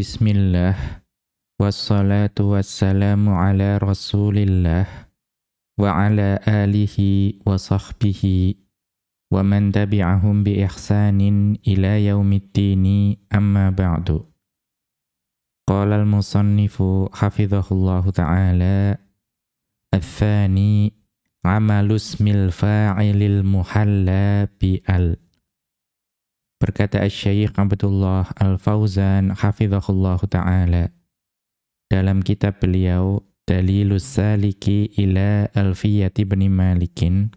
Bismillah Wassalatu wassalamu ala rasulillah Wa ala alihi wa sahbihi Wa man tabi'ahum bi ihsanin ila yaumiddini amma ba'du Qala al-musannifu hafidhahullahu ta'ala Al-thani Amalu ismil fa'ilil muhalla bi al Berkata Syekh Abdullah Al-Fauzan hafizahullahu taala dalam kitab beliau Dalilus Saliki ila Alfiyati bin Malikin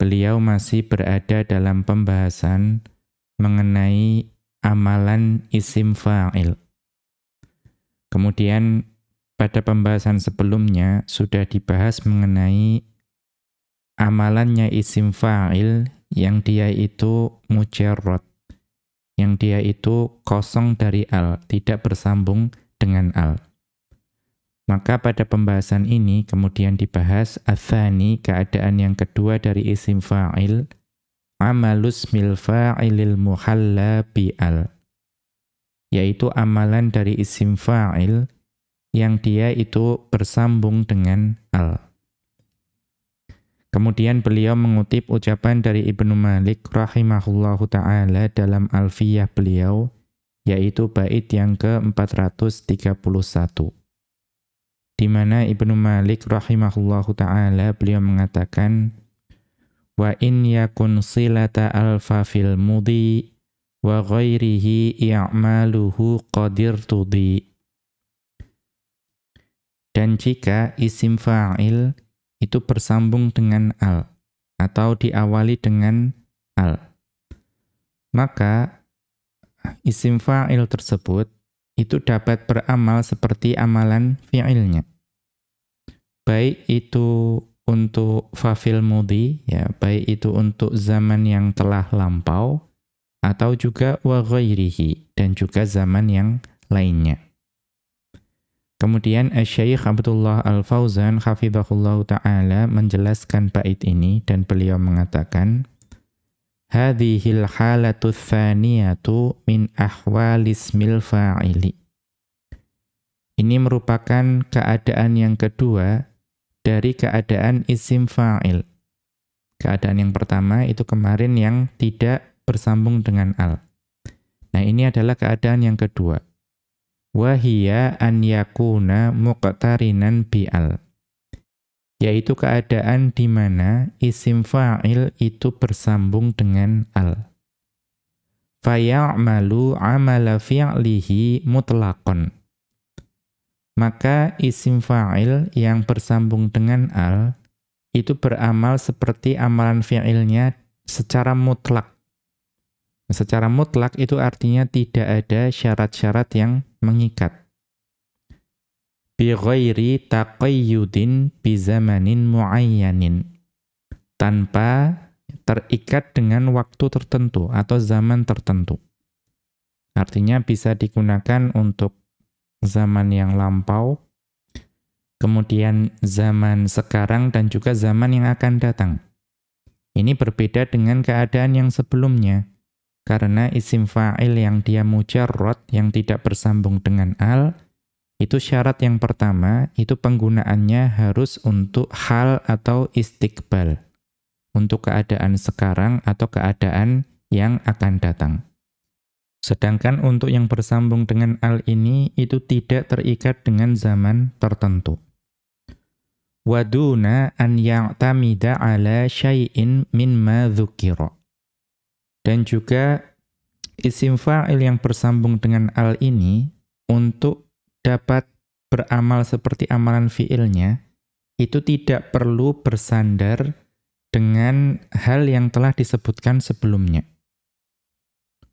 beliau masih berada dalam pembahasan mengenai amalan isim fa'il. Kemudian pada pembahasan sebelumnya sudah dibahas mengenai amalannya isim fa'il yang dia itu mujarrad, yang dia itu kosong dari al, tidak bersambung dengan al. Maka pada pembahasan ini kemudian dibahas athani keadaan yang kedua dari isim fa'il amalus mil fa'ilil muhalla al, yaitu amalan dari isim fa'il yang dia itu bersambung dengan al. Kemudian beliau mengutip ucapan dari Ibnu Malik rahimahullahu taala dalam Alfiyah beliau yaitu bait yang ke-431. Di mana Ibnu Malik rahimahullahu taala beliau mengatakan wa in yakun silata alfa fil mudi wa ghairihi i'maluhu qadir tudi dan jika isim fa'il itu bersambung dengan al atau diawali dengan al. Maka isim fa'il tersebut itu dapat beramal seperti amalan fi'ilnya. Baik itu untuk fa'fil mudi, ya, baik itu untuk zaman yang telah lampau, atau juga wa dan juga zaman yang lainnya. Kemudian Syekh Abdullah Al-Fauzan hafizahullah taala menjelaskan bait ini dan beliau mengatakan Hadhil halatu tsaniyatu min ahwalismil fa'ili. Ini merupakan keadaan yang kedua dari keadaan isim fa'il. Keadaan yang pertama itu kemarin yang tidak bersambung dengan al. Nah, ini adalah keadaan yang kedua wahia an yakuna muqtarinan bi'al. Yaitu keadaan di mana isim fa'il itu bersambung dengan al. Fayamalu amala fi'lihi mutlaqan. Maka isim fa'il yang bersambung dengan al itu beramal seperti amalan fi'ilnya secara mutlak. Secara mutlak itu artinya tidak ada syarat-syarat yang mengikat. Bi ghairi taqayyudin bi zamanin muayyanin. Tanpa terikat dengan waktu tertentu atau zaman tertentu. Artinya bisa digunakan untuk zaman yang lampau, kemudian zaman sekarang dan juga zaman yang akan datang. Ini berbeda dengan keadaan yang sebelumnya karena isim fa'il yang dia mujarrad, yang tidak bersambung dengan al, itu syarat yang pertama, itu penggunaannya harus untuk hal atau istiqbal. Untuk keadaan sekarang atau keadaan yang akan datang. Sedangkan untuk yang bersambung dengan al ini, itu tidak terikat dengan zaman tertentu. Waduna an ya'tamida ala syai'in mimma dhukira. Dan juga isim fa'il yang bersambung dengan al ini untuk dapat beramal seperti amalan fi'ilnya itu tidak perlu bersandar dengan hal yang telah disebutkan sebelumnya.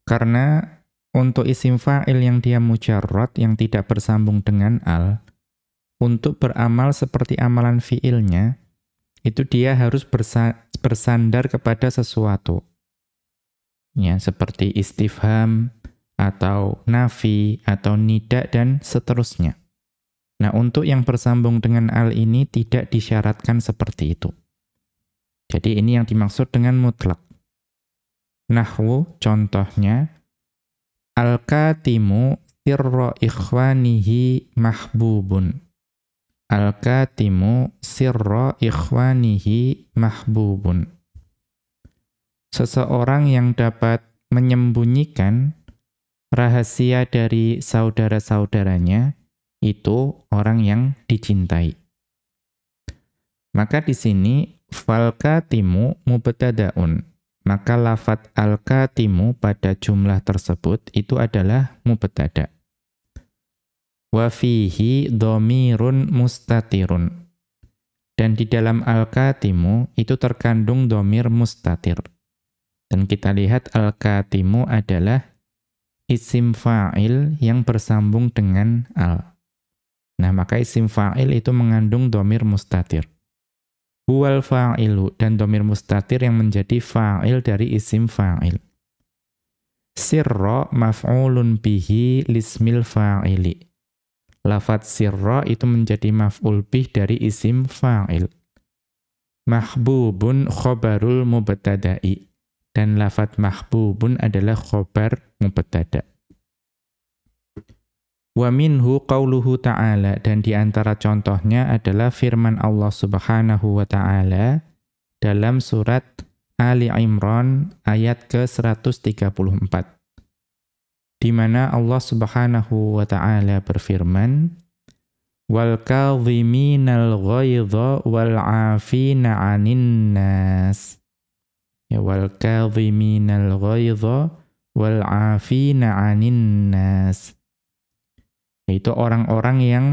Karena untuk isim fa'il yang dia mujarrad yang tidak bersambung dengan al untuk beramal seperti amalan fi'ilnya itu dia harus bersandar kepada sesuatu ya seperti istifham atau nafi atau nida dan seterusnya. Nah, untuk yang bersambung dengan al ini tidak disyaratkan seperti itu. Jadi ini yang dimaksud dengan mutlak. Nahwu contohnya al-katimu sirra ikhwanihi mahbubun. Al-katimu sirra ikhwanihi mahbubun. Seseorang yang dapat menyembunyikan rahasia dari saudara-saudaranya itu orang yang dicintai. Maka di sini fal katimu mubtadaun. Maka lafat al-katimu pada jumlah tersebut itu adalah mubtada. Wa fihi dhamirun mustatirun. Dan di dalam al-katimu itu terkandung domir mustatir. Dan kita lihat al-katimu adalah isim fa'il yang bersambung dengan al. Nah, maka isim fa'il itu mengandung domir mustatir huwal fa'ilu dan domir mustatir yang menjadi fa'il dari isim fa'il. Sirra maf'ulun bihi lismil fa'ili. Lafat sirra itu menjadi maf'ul bih dari isim fa'il. Mahbubun khobarul mubtada'i. Dan lafat mahbubun adalah khobar mubtada'. Wa minhu qauluhu ta'ala. Dan di antara contohnya adalah firman Allah Subhanahu wa taala dalam surat Ali Imran ayat ke-134 di mana Allah Subhanahu wa taala berfirman wal kadhiminal ghaidha wal 'afina 'anil nas ya wal kadhiminal ghaidha wal 'afina 'anil nas yaitu orang-orang yang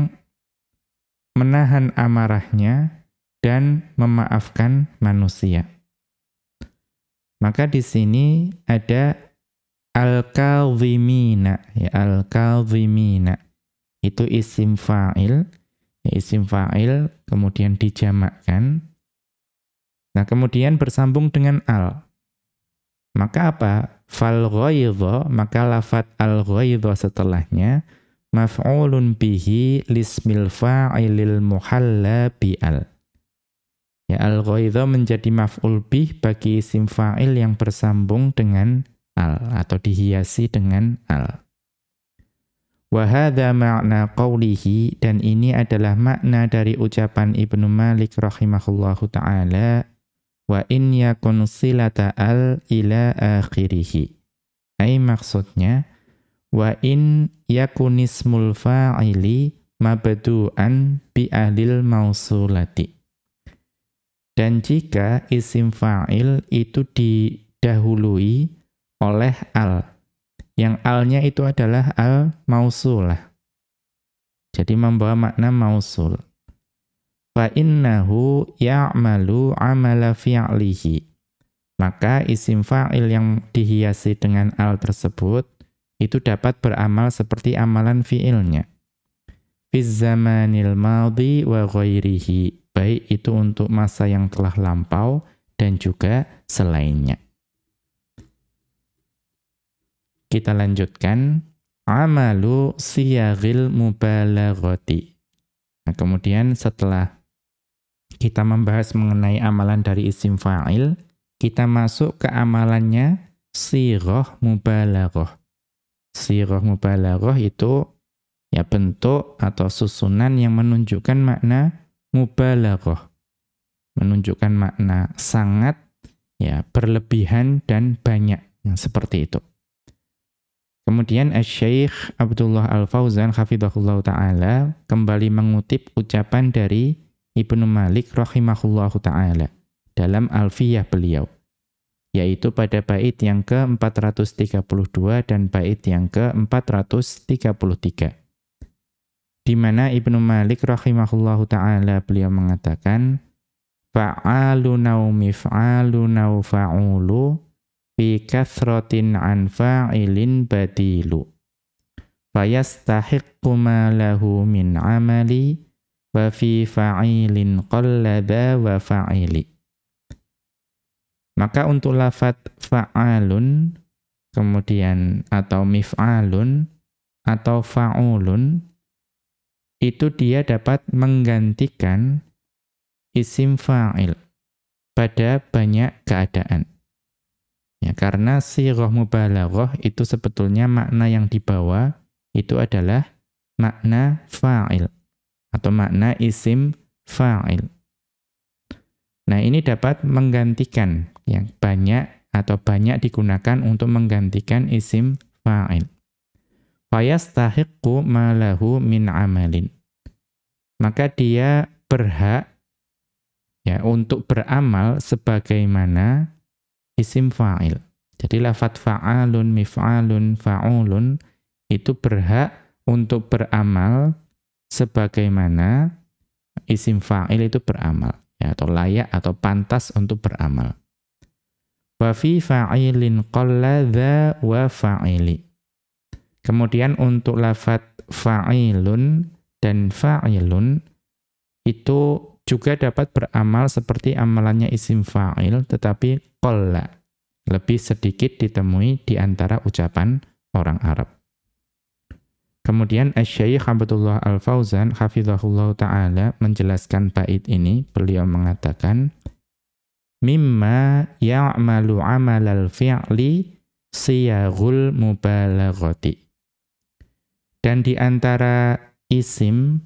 menahan amarahnya dan memaafkan manusia. Maka di sini ada al-kadhimina, ya al-kadhimina. Itu isim fa'il, ya isim fa'il kemudian dijamakkan. Nah, kemudian bersambung dengan al. Maka apa? Fal ghaidha, maka lafat al ghaidha setelahnya maf'ulun bihi lismil fa'ilil muhalla bi'al. Ya al-ghaidha menjadi maf'ul bih bagi isim fa'il yang bersambung dengan al atau dihiasi dengan al. Wa hadha ma'na qawlihi dan ini adalah makna dari ucapan Ibnu Malik rahimahullahu taala wa in yakun silata al ila akhirih. Ai maksudnya wa in yakunismul fa'ili mabdu'an bi ahlil mausulati. Dan jika isim fa'il itu didahului oleh al, yang alnya itu adalah al mausulah. Jadi membawa makna mausul. Fa innahu ya'malu amala fi'lihi. Maka isim fa'il yang dihiasi dengan al tersebut itu dapat beramal seperti amalan fiilnya. Fiz zamanil madhi wa ghairihi, baik itu untuk masa yang telah lampau dan juga selainnya. Kita lanjutkan amalu siyagil mubalaghati. Nah, kemudian setelah kita membahas mengenai amalan dari isim fa'il, kita masuk ke amalannya sirah mubalaghah. Sirah mubalaghah itu ya bentuk atau susunan yang menunjukkan makna mubalaghah. Menunjukkan makna sangat ya berlebihan dan banyak seperti itu. Kemudian Asy-Syaikh Abdullah Al-Fauzan hafizahullah taala kembali mengutip ucapan dari Ibnu Malik rahimahullahu taala dalam Alfiyah beliau yaitu pada bait yang ke-432 dan bait yang ke-433. Di mana Ibnu Malik rahimahullahu taala beliau mengatakan fa'alu nau mif'alu nau fa'ulu fi kathratin an fa'ilin badilu fayastahiqqu ma lahu min amali wa fi fa'ilin qallada wa fa'ili maka untuk lafat fa'alun, kemudian atau mif'alun, atau fa'ulun, itu dia dapat menggantikan isim fa'il pada banyak keadaan. Ya, karena sirah mubalaghah itu sebetulnya makna yang dibawa itu adalah makna fa'il atau makna isim fa'il. Nah, ini dapat menggantikan yang banyak atau banyak digunakan untuk menggantikan isim fa'il. Fayastahiqqu ma lahu min amalin. Maka dia berhak ya untuk beramal sebagaimana isim fa'il. Jadi lafat fa'alun, mif'alun, fa'ulun itu berhak untuk beramal sebagaimana isim fa'il itu beramal ya atau layak atau pantas untuk beramal. Wa fi fa'ilin wa fa'ili. Kemudian untuk lafat fa'ilun dan fa'ilun itu juga dapat beramal seperti amalannya isim fa'il tetapi qalla lebih sedikit ditemui di antara ucapan orang Arab. Kemudian Asy-Syaikh Abdullah Al-Fauzan hafizahullah taala menjelaskan bait ini, beliau mengatakan mimma ya'malu 'amalal fi'li siyaghul mubalaghati. Dan di antara isim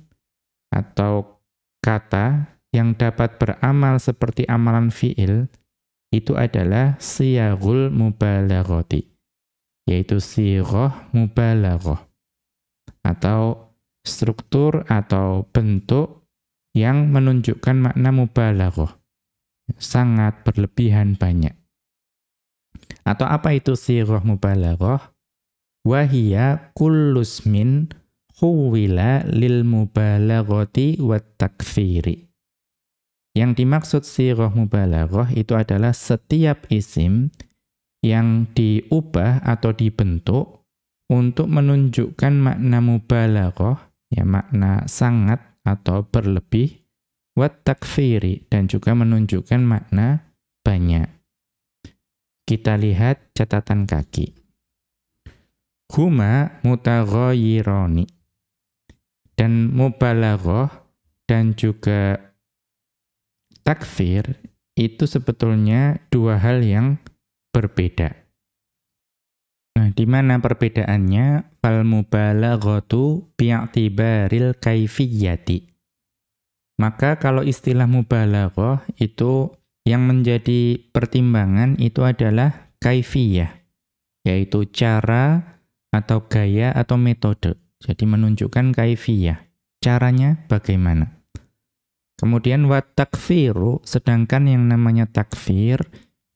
atau kata yang dapat beramal seperti amalan fi'il itu adalah siyaghul mubalaghati, yaitu sighah mubalaghah atau struktur atau bentuk yang menunjukkan makna mubalaghah. Sangat berlebihan banyak. Atau apa itu sirah mubalaghah? Wahia kullusmin khuwila lil mubalaghati wat takfiri. Yang dimaksud sirah mubalaghah itu adalah setiap isim yang diubah atau dibentuk untuk menunjukkan makna mubalaghah, ya makna sangat atau berlebih, wat takfiri dan juga menunjukkan makna banyak. Kita lihat catatan kaki. Huma mutaghayyirani. Dan mubalaghah dan juga takfir itu sebetulnya dua hal yang berbeda. Nah, di mana perbedaannya? Fal mubalaghatu bi'tibaril kaifiyati. Maka kalau istilah mubalaghah itu yang menjadi pertimbangan itu adalah kaifiyah, yaitu cara atau gaya atau metode. Jadi menunjukkan kaifiyah. Caranya bagaimana? Kemudian wa takfiru, sedangkan yang namanya takfir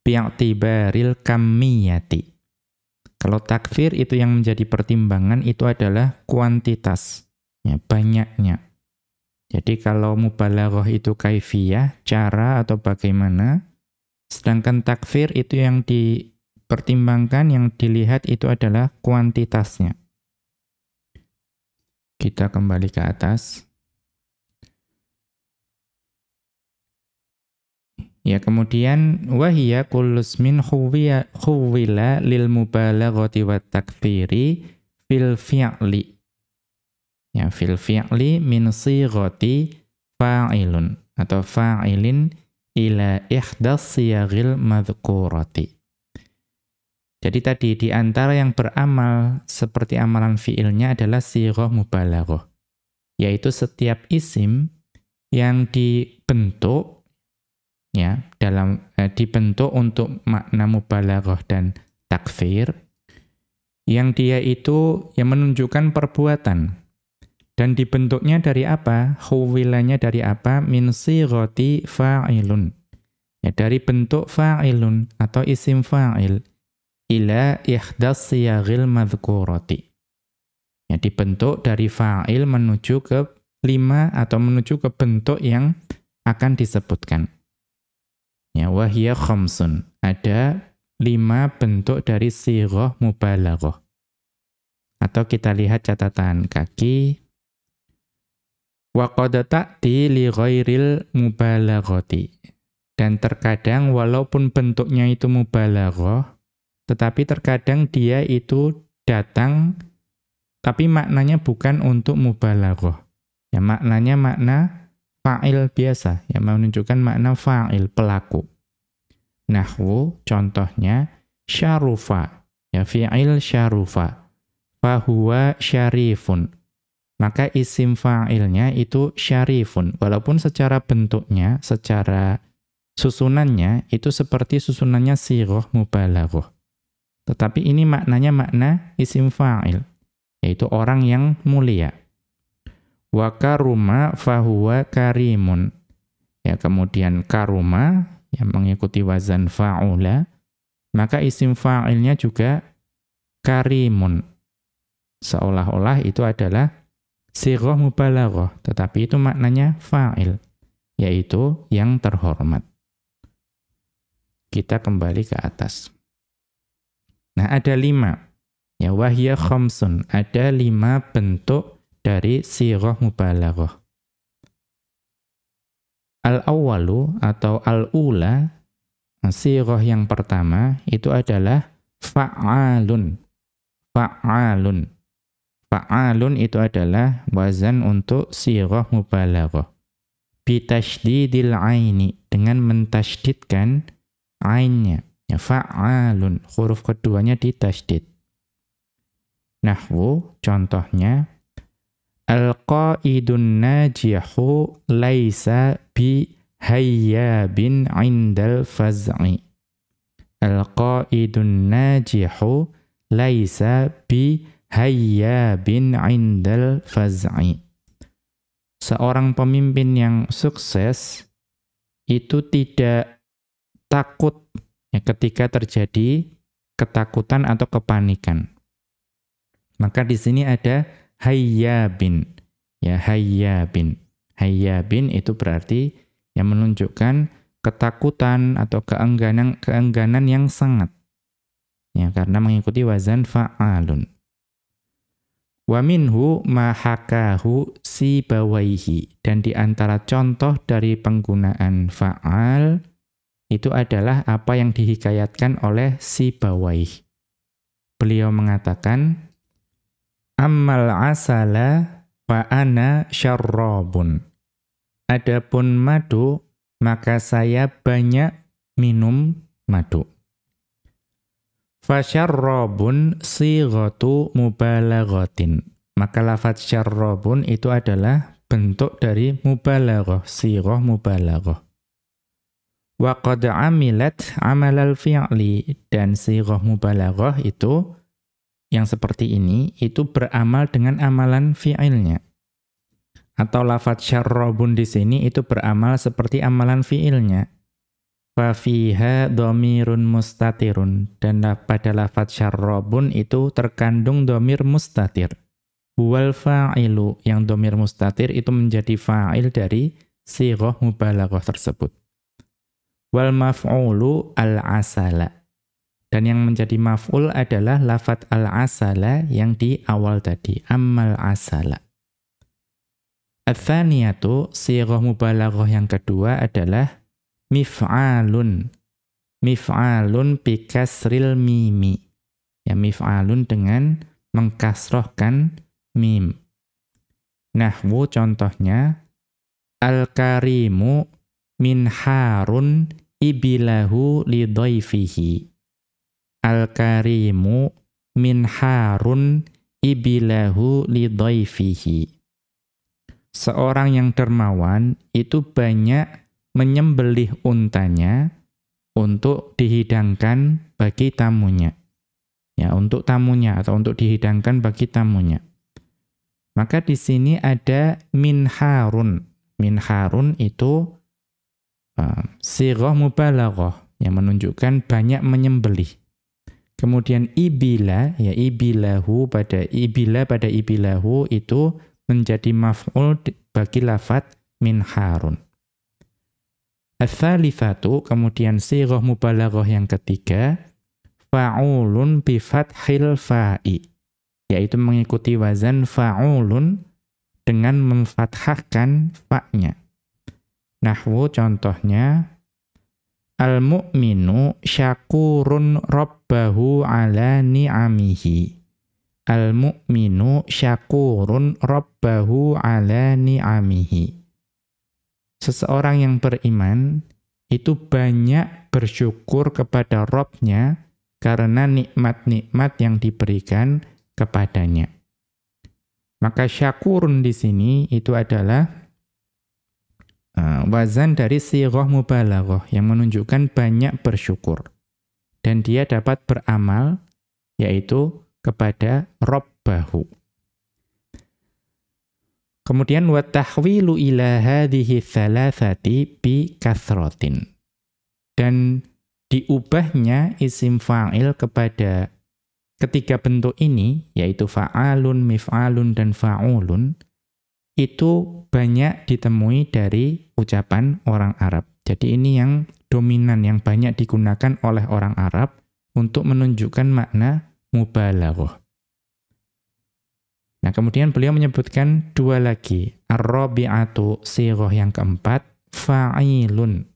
bi'tibaril kamiyati kalau takfir itu yang menjadi pertimbangan itu adalah kuantitas, ya, banyaknya. Jadi kalau mubalaghah itu kaifiyah, cara atau bagaimana, sedangkan takfir itu yang dipertimbangkan, yang dilihat itu adalah kuantitasnya. Kita kembali ke atas. Ya, kemudian wahiyya kullus min khuwila lil mubalaghati wat takfiri fil fi'li. Ya, fil fi'li min sighati fa'ilun atau fa'ilin ila ihdas siyaghil madhkurati. Jadi tadi di antara yang beramal seperti amalan fi'ilnya adalah sighah mubalaghah. Yaitu setiap isim yang dibentuk ya dalam eh, dibentuk untuk makna mubalaghah dan takfir yang dia itu yang menunjukkan perbuatan dan dibentuknya dari apa? Huwilanya dari apa? Min sighati fa'ilun. Ya, dari bentuk fa'ilun atau isim fa'il ila ihdas siyaghil madhkurati. Ya, dibentuk dari fa'il menuju ke lima atau menuju ke bentuk yang akan disebutkan. Ya, wahiyya khamsun. Ada lima bentuk dari sighah mubalaghah. Atau kita lihat catatan kaki. Wa qad ta'ti li ghairil mubalaghati. Dan terkadang walaupun bentuknya itu mubalaghah, tetapi terkadang dia itu datang tapi maknanya bukan untuk mubalaghah. Ya maknanya makna fa'il biasa yang menunjukkan makna fa'il pelaku. Nahwu contohnya syarufa ya fi'il syarufa. fahuwa syarifun. Maka isim fa'ilnya itu syarifun. Walaupun secara bentuknya, secara susunannya, itu seperti susunannya siroh mubalaghah. Tetapi ini maknanya makna isim fa'il. Yaitu orang yang mulia. Wa karuma fahuwa karimun. Ya, kemudian karuma, yang mengikuti wazan fa'ula, maka isim fa'ilnya juga karimun. Seolah-olah itu adalah sighah mubalaghah, tetapi itu maknanya fa'il, yaitu yang terhormat. Kita kembali ke atas. Nah, ada lima. Ya, wahya khamsun. Ada lima bentuk dari sighah mubalaghah. Al-awwalu atau al-ula, sighah yang pertama, itu adalah fa'alun. Fa'alun. Fa'alun itu adalah wazan untuk sirah mubalaghah. Bitashdidil aini dengan mentasydidkan ainnya. Ya, fa'alun huruf keduanya ditasydid. Nahwu contohnya Al-qaidun najihu laisa bi hayyabin indal faz'i. Al-qaidun najihu laisa bi hayyabin indal faz'i. Seorang pemimpin yang sukses itu tidak takut ya, ketika terjadi ketakutan atau kepanikan. Maka di sini ada hayyabin. Ya, hayyabin. Hayyabin itu berarti yang menunjukkan ketakutan atau keengganan keengganan yang sangat. Ya, karena mengikuti wazan fa'alun. Wa minhu hakahu sibawaihi. Dan di antara contoh dari penggunaan fa'al, itu adalah apa yang dihikayatkan oleh sibawaih. Beliau mengatakan, Ammal asala fa ana syarrabun. Adapun madu, maka saya banyak minum madu. Fasyarrabun sighatu mubalaghatin. Maka lafaz syarrabun itu adalah bentuk dari mubalaghah, sighah mubalaghah. Wa qad amilat amalal fi'li dan sighah mubalaghah itu yang seperti ini itu beramal dengan amalan fi'ilnya. Atau lafaz syarrabun di sini itu beramal seperti amalan fi'ilnya. Fafiha domirun mustatirun. Dan pada lafat syarrobun itu terkandung domir mustatir. Huwal fa'ilu. Yang domir mustatir itu menjadi fa'il dari siroh mubalaghah tersebut. Wal maf'ulu al-asala. Dan yang menjadi maf'ul adalah lafat al-asala yang di awal tadi. Ammal asala. Al-thaniyatu, siroh mubalaghah yang kedua adalah mif'alun. Mif'alun bikasril mimi. Ya mif'alun dengan mengkasrohkan mim. Nahwu contohnya al-karimu min harun ibilahu lidhaifihi. Al-karimu min harun ibilahu lidhaifihi. Seorang yang dermawan itu banyak menyembelih untanya untuk dihidangkan bagi tamunya. Ya, untuk tamunya atau untuk dihidangkan bagi tamunya. Maka di sini ada min harun. Min harun itu uh, sirah mubalaghah yang menunjukkan banyak menyembelih. Kemudian ibila, ya ibilahu pada ibila pada ibilahu itu menjadi maf'ul bagi lafat min harun. Ats-tsalitsatu kemudian sirah mubalaghah yang ketiga fa'ulun bi fathil fa'i yaitu mengikuti wazan fa'ulun dengan memfathahkan fa'nya. Nahwu contohnya Al-mu'minu syakurun rabbahu ala ni'amihi. Al-mu'minu syakurun rabbahu ala ni'amihi seseorang yang beriman itu banyak bersyukur kepada Robnya karena nikmat-nikmat yang diberikan kepadanya. Maka syakurun di sini itu adalah wazan dari sighah mubalaghah yang menunjukkan banyak bersyukur. Dan dia dapat beramal yaitu kepada Rabbahu. Kemudian wa tahwilu ila hadhihi thalathati bi kathratin. Dan diubahnya isim fa'il kepada ketiga bentuk ini yaitu fa'alun, mif'alun dan fa'ulun itu banyak ditemui dari ucapan orang Arab. Jadi ini yang dominan yang banyak digunakan oleh orang Arab untuk menunjukkan makna mubalaghah. Nah, kemudian beliau menyebutkan dua lagi. Ar-rabi'atu sighah yang keempat fa'ilun.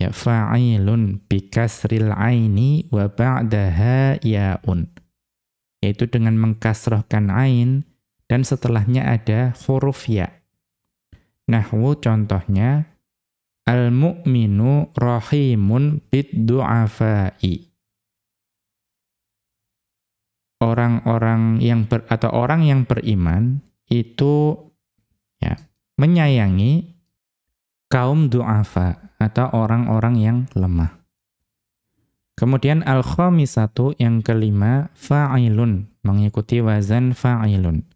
Ya fa'ilun bikasril aini wa ba'daha ya'un. Yaitu dengan mengkasrahkan ain dan setelahnya ada huruf ya. Nahwu contohnya al-mu'minu rahimun bid du'afai orang-orang yang ber, atau orang yang beriman itu ya menyayangi kaum duafa atau orang-orang yang lemah. Kemudian al-khamisatu yang kelima fa'ilun mengikuti wazan fa'ilun.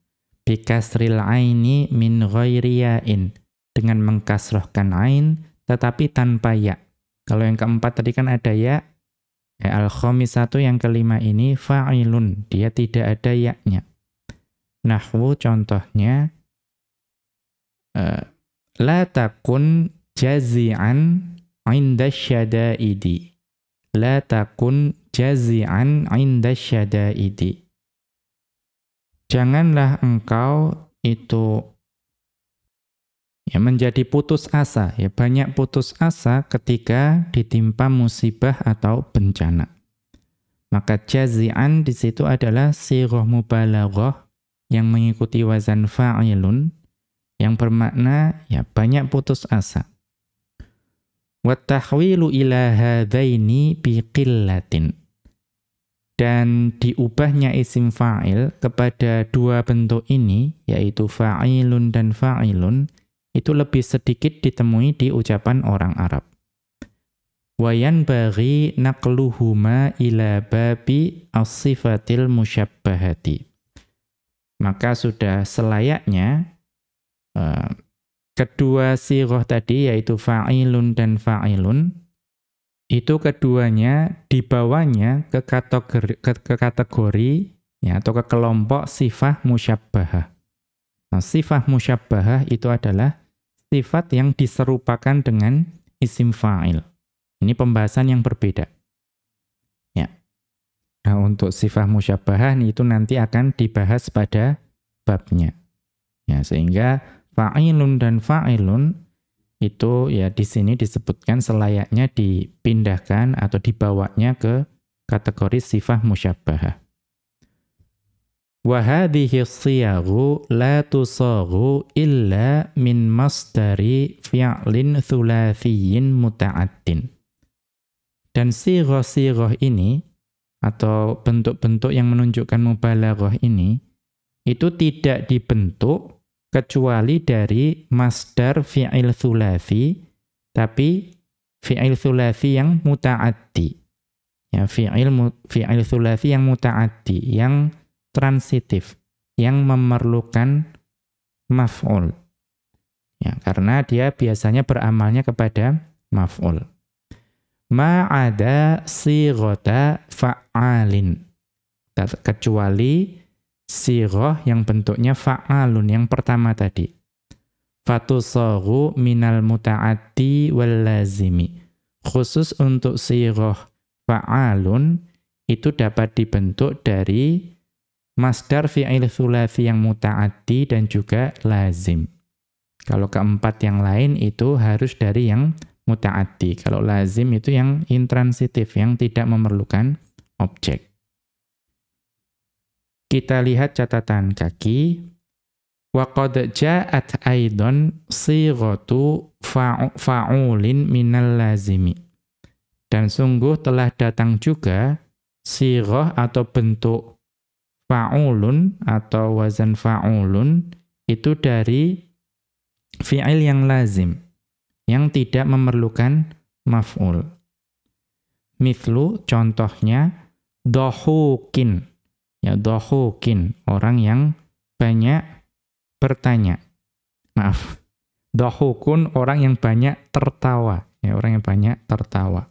Bikasril aini min ghairiyain dengan mengkasrahkan ain tetapi tanpa ya. Kalau yang keempat tadi kan ada ya, Ya, Al-khamisatu yang kelima ini fa'ilun, dia tidak ada yaknya. Nahwu contohnya uh, la takun jazi'an 'inda syada'idi. La takun jazi'an 'inda syada'idi. Janganlah engkau itu ya menjadi putus asa. Ya banyak putus asa ketika ditimpa musibah atau bencana. Maka jazi'an di situ adalah sirah mubalaghah yang mengikuti wazan fa'ilun yang bermakna ya banyak putus asa. Wa tahwilu ila hadaini biqillatin dan diubahnya isim fa'il kepada dua bentuk ini yaitu fa'ilun dan fa'ilun itu lebih sedikit ditemui di ucapan orang Arab. Wayan bagi naqluhuma ila babi as-sifatil musyabbahati. Maka sudah selayaknya uh, kedua siroh tadi yaitu fa'ilun dan fa'ilun itu keduanya dibawanya ke kategori, ke, ke kategori ya, atau ke kelompok sifat musyabbahah. Nah, sifat musyabbahah itu adalah sifat yang diserupakan dengan isim fa'il. Ini pembahasan yang berbeda. Ya. Nah, untuk sifat musyabahah itu nanti akan dibahas pada babnya. Ya, sehingga fa'ilun dan fa'ilun itu ya di sini disebutkan selayaknya dipindahkan atau dibawanya ke kategori sifat musyabahah. Wahadihi siyagu la tusagu illa min masdari fi'lin thulathiyin muta'addin. Dan sirah-sirah ini, atau bentuk-bentuk yang menunjukkan mubalaghah ini, itu tidak dibentuk kecuali dari masdar fi'il thulathi, tapi fi'il thulathi yang muta'addi. Ya, fi'il fi'il thulathi yang muta'addi, yang transitif yang memerlukan maf'ul. Ya, karena dia biasanya beramalnya kepada maf'ul. Ma'ada sighata fa'alin. Kecuali sighah yang bentuknya fa'alun yang pertama tadi. Fatusaghu minal muta'addi wal lazimi. Khusus untuk sighah fa'alun itu dapat dibentuk dari masdar fi'il thulathi yang muta'addi dan juga lazim. Kalau keempat yang lain itu harus dari yang muta'addi. Kalau lazim itu yang intransitif, yang tidak memerlukan objek. Kita lihat catatan kaki. وَقَدْ جَاءَتْ أَيْضًا صِيغَةُ فَعُولٍ مِنَ اللَّازِمِ Dan sungguh telah datang juga sirah atau bentuk fa'ulun atau wazan fa'ulun itu dari fi'il yang lazim yang tidak memerlukan maf'ul. Mithlu contohnya dohukin. Ya dohukin, orang yang banyak bertanya. Maaf. Dohukun orang yang banyak tertawa, ya orang yang banyak tertawa.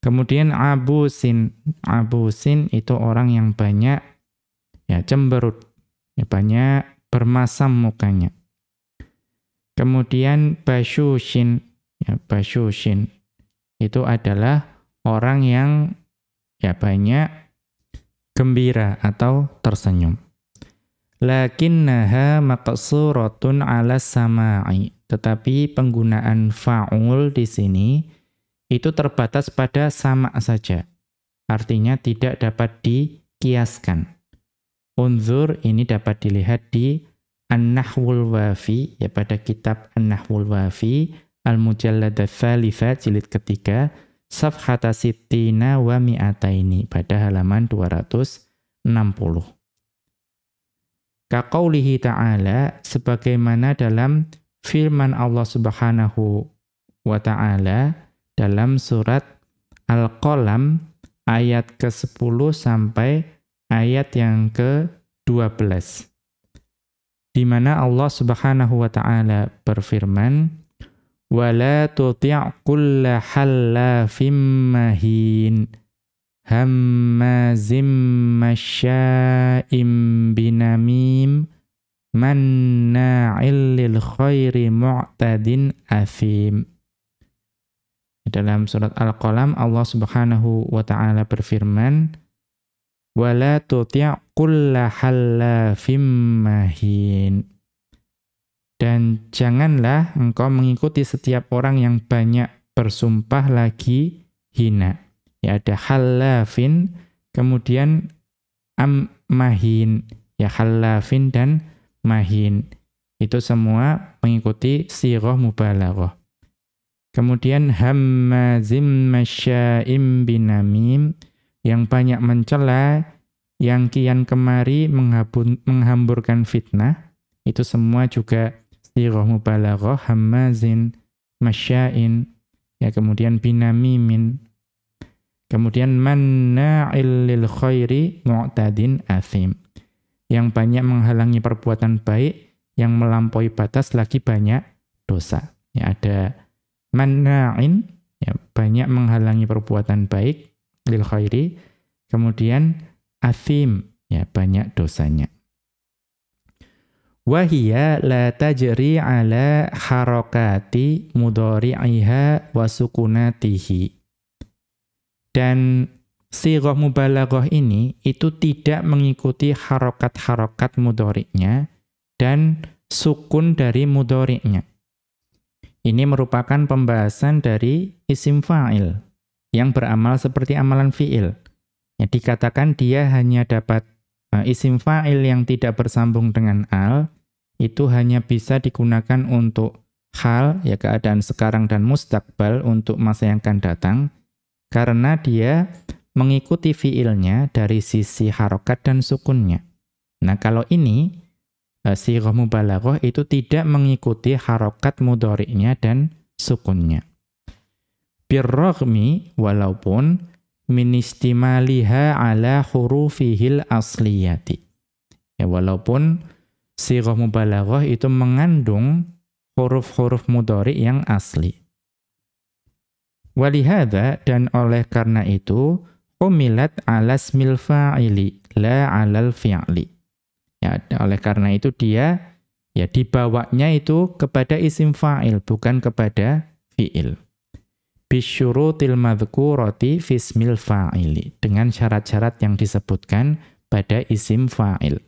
Kemudian abusin, abusin itu orang yang banyak ya cemberut, ya banyak bermasam mukanya. Kemudian basyushin, ya basyushin itu adalah orang yang ya banyak gembira atau tersenyum. Lakinnaha maqsuratun 'ala sama'i. Tetapi penggunaan fa'ul di sini itu terbatas pada sama saja. Artinya tidak dapat dikiaskan. Unzur ini dapat dilihat di An-Nahwul Wafi, ya pada kitab An-Nahwul Wafi, Al-Mujallad Thalitha, jilid ketiga, Safhata Sittina wa Mi'ataini, pada halaman 260. Kaqaulihi ta'ala, sebagaimana dalam firman Allah subhanahu wa ta'ala, dalam surat Al-Qalam, ayat ke-10 sampai ayat yang ke-12 di mana Allah Subhanahu wa taala berfirman wala tuti' kulla hallafim mahin hammazim masya'im binamim manna'il lil khairi mu'tadin athim. Dalam surat Al-Qalam Allah Subhanahu wa taala berfirman wala tuti' kulla hallafim mahin. Dan janganlah engkau mengikuti setiap orang yang banyak bersumpah lagi hina. Ya ada halafin, kemudian am mahin. Ya halafin dan mahin. Itu semua mengikuti sirah mubalaghah. Kemudian hammazim masya'im binamim yang banyak mencela, yang kian kemari menghamburkan fitnah, itu semua juga sirah mubalaghah, hammazin, masya'in, ya kemudian binamimin, kemudian manna'il lil khairi mu'tadin athim. Yang banyak menghalangi perbuatan baik, yang melampaui batas lagi banyak dosa. Ya ada manna'in, ya banyak menghalangi perbuatan baik, lil khairi. Kemudian athim, ya banyak dosanya. Wahia la tajri ala harakati mudhari'iha wa sukunatihi. Dan sighah mubalaghah ini itu tidak mengikuti harokat-harokat mudhari'nya dan sukun dari mudhari'nya. Ini merupakan pembahasan dari isim fa'il yang beramal seperti amalan fi'il. Ya, dikatakan dia hanya dapat uh, isim fa'il yang tidak bersambung dengan al, itu hanya bisa digunakan untuk hal, ya keadaan sekarang dan mustakbal untuk masa yang akan datang, karena dia mengikuti fi'ilnya dari sisi harokat dan sukunnya. Nah kalau ini, uh, sighah mubalaghah itu tidak mengikuti harokat mudoriknya dan sukunnya birrahmi walaupun ministimaliha ala hurufihil asliyati. Ya walaupun sirah mubalaghah itu mengandung huruf-huruf mudhari yang asli. Walihada dan oleh karena itu umilat ala smil fa'ili la alal fi'li. Ya, oleh karena itu dia ya dibawanya itu kepada isim fa'il bukan kepada fi'il bisyurutil madhkurati fismil fa'ili. Dengan syarat-syarat yang disebutkan pada isim fa'il.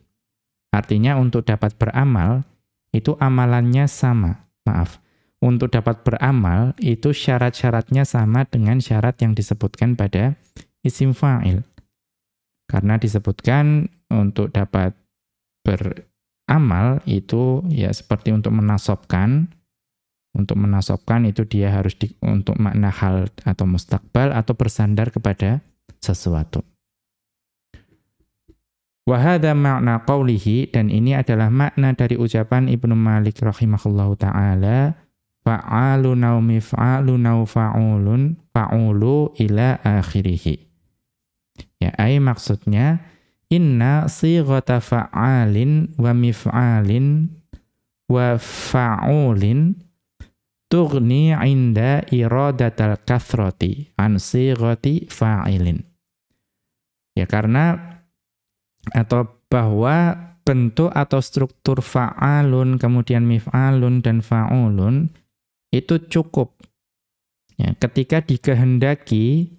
Artinya untuk dapat beramal, itu amalannya sama. Maaf. Untuk dapat beramal, itu syarat-syaratnya sama dengan syarat yang disebutkan pada isim fa'il. Karena disebutkan untuk dapat beramal, itu ya seperti untuk menasobkan, untuk menasobkan itu dia harus di, untuk makna hal atau mustakbal atau bersandar kepada sesuatu. Wahada makna qawlihi, dan ini adalah makna dari ucapan Ibnu Malik rahimahullahu ta'ala, fa'alu nau mif'alu nau fa'ulun fa'ulu ila akhirih. Ya, ay maksudnya, inna sighata fa'alin wa mif'alin wa fa'ulin tughni inda iradatal kathrati an sighati fa'ilin. Ya karena atau bahwa bentuk atau struktur fa'alun, kemudian mif'alun dan fa'ulun itu cukup. Ya, ketika dikehendaki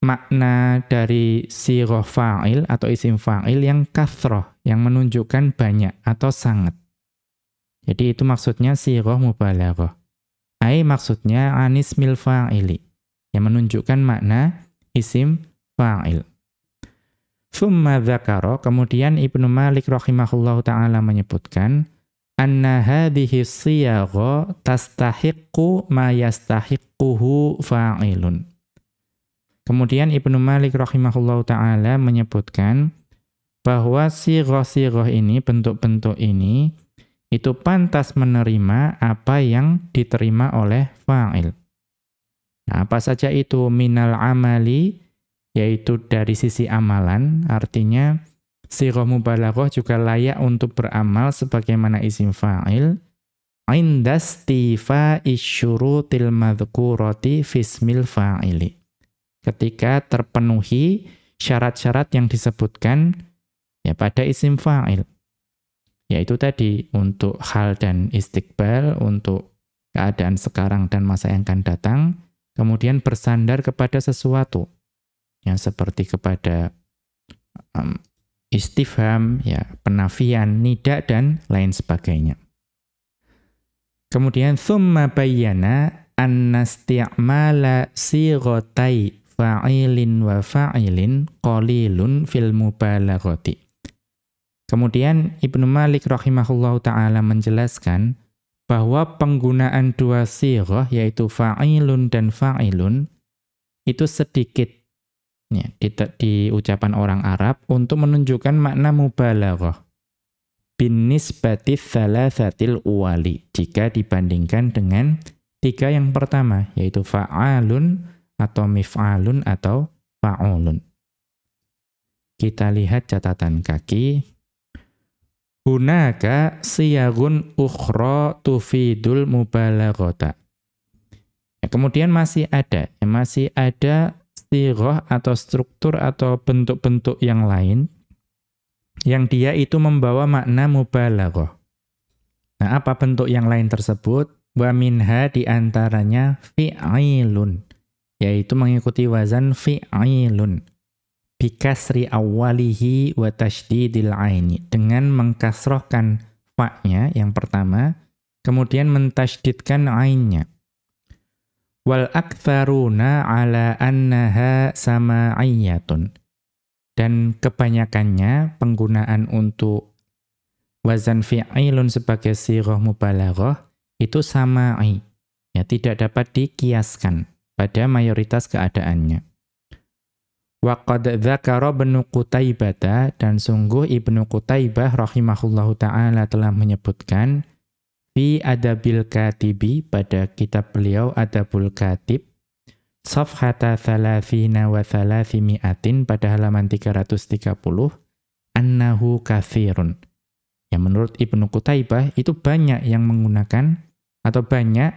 makna dari siroh fa'il atau isim fa'il yang kathroh, yang menunjukkan banyak atau sangat. Jadi itu maksudnya siroh mubalaghah. Ai maksudnya anis mil fa'ili, yang menunjukkan makna isim fa'il. Thumma dzakara, kemudian Ibnu Malik rahimahullahu taala menyebutkan anna hadhihi siyagha tastahiqqu ma yastahiqquhu fa'ilun. Kemudian Ibnu Malik rahimahullahu taala menyebutkan bahwa sirah-sirah ini, bentuk-bentuk ini itu pantas menerima apa yang diterima oleh fa'il. Nah, apa saja itu minal amali yaitu dari sisi amalan, artinya sirah mubalaghah juga layak untuk beramal sebagaimana isim fa'il, indastifa isyurutil madhkurati fismil fa'ili. Ketika terpenuhi syarat-syarat yang disebutkan ya pada isim fa'il. Yaitu tadi untuk hal dan istiqbal, untuk keadaan sekarang dan masa yang akan datang, kemudian bersandar kepada sesuatu yang seperti kepada um, istifham, ya, penafian, nida dan lain sebagainya. Kemudian thumma bayyana anna isti'mala sighatai fa'ilin wa fa'ilin qalilun fil. Kemudian Ibnu Malik rahimahullahu taala menjelaskan bahwa penggunaan dua sighah yaitu fa'ilun dan fa'ilun itu sedikit ya, di, di ucapan orang Arab untuk menunjukkan makna mubalaghah bin nisbati thalathatil uwali jika dibandingkan dengan tiga yang pertama yaitu fa'alun atau mif'alun atau fa'ulun. Kita lihat catatan kaki. Hunaka siyagun ukhra tufidul mubalaghata. Ya, kemudian masih ada, ya, masih ada sighah atau struktur atau bentuk-bentuk yang lain yang dia itu membawa makna mubalaghah. Nah, apa bentuk yang lain tersebut? Wa minha di antaranya fi'ilun, yaitu mengikuti wazan fi'ilun bikasri awalihi wa tasydidil aini dengan mengkasrohkan fa-nya yang pertama kemudian mentasydidkan ainnya Wal aktsaruna ala annaha sama'iyatun. Dan kebanyakannya penggunaan untuk wazan fi'ilun sebagai sirah mubalaghah itu sama'i. Ya, tidak dapat dikiaskan pada mayoritas keadaannya. Waqad dzakara Ibnu Qutaibah dan sungguh Ibnu Qutaibah rahimahullahu taala telah menyebutkan fi adabil katibi pada kitab beliau adabul katib safhata thalathina wa thalathimi'atin pada halaman 330 annahu kathirun. Yang menurut Ibnu Qutaibah itu banyak yang menggunakan atau banyak